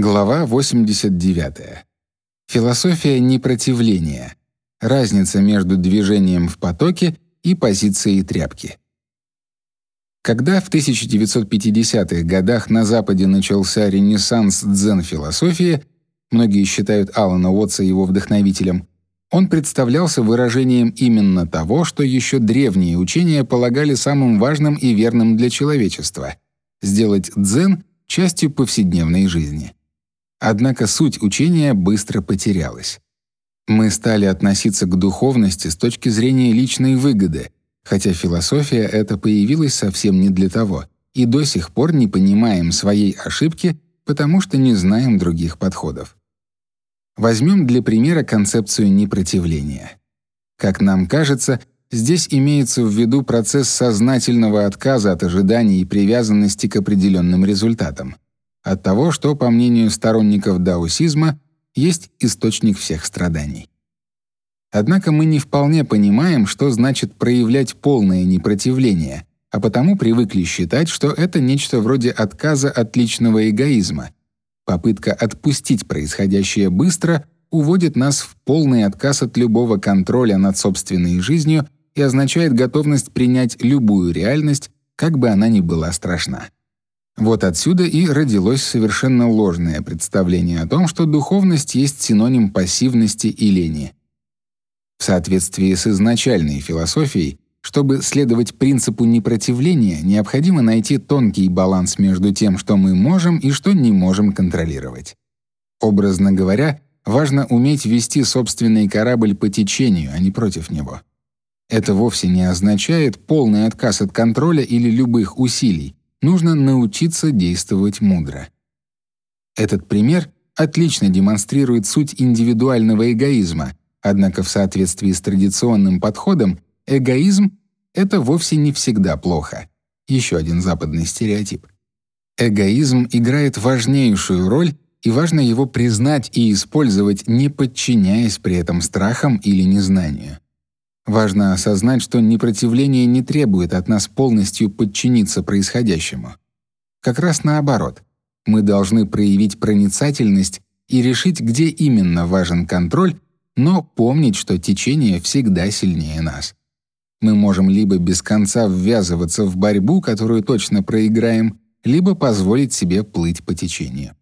Глава 89. Философия непротивления. Разница между движением в потоке и позицией тряпки. Когда в 1950-х годах на Западе начался ренессанс дзен-философии, многие считают Алана Уотса его вдохновителем, он представлялся выражением именно того, что еще древние учения полагали самым важным и верным для человечества — сделать дзен частью повседневной жизни. Однако суть учения быстро потерялась. Мы стали относиться к духовности с точки зрения личной выгоды, хотя философия эта появилась совсем не для того, и до сих пор не понимаем своей ошибки, потому что не знаем других подходов. Возьмем для примера концепцию непротивления. Как нам кажется, здесь имеется в виду процесс сознательного отказа от ожиданий и привязанности к определенным результатам, от того, что, по мнению сторонников даосизма, есть источник всех страданий. Однако мы не вполне понимаем, что значит проявлять полное непротивление, а потому привыкли считать, что это нечто вроде отказа от личного эгоизма, Попытка отпустить происходящее быстро уводит нас в полный отказ от любого контроля над собственной жизнью и означает готовность принять любую реальность, как бы она ни была страшна. Вот отсюда и родилось совершенно ложное представление о том, что духовность есть синоним пассивности и лени. В соответствии с изначальной философией, чтобы следовать принципу непротивления, необходимо найти тонкий баланс между тем, что мы можем и что не можем контролировать. Образно говоря, важно уметь вести собственный корабль по течению, а не против него. Это вовсе не означает полный отказ от контроля или любых усилий. Нужно научиться действовать мудро. Этот пример отлично демонстрирует суть индивидуального эгоизма, однако в соответствии с традиционным подходом эгоизм это вовсе не всегда плохо. Еще один западный стереотип. Эгоизм играет важнейшую роль, и важно его признать и использовать, не подчиняясь при этом страхам или незнанию. Важно осознать, что непротивление не требует от нас полностью подчиниться происходящему. Как раз наоборот. Мы должны проявить проницательность и решить, где именно важен контроль, но помнить, что течение всегда сильнее нас. Мы можем либо без конца ввязываться в борьбу, которую точно проиграем, либо позволить себе плыть по течению.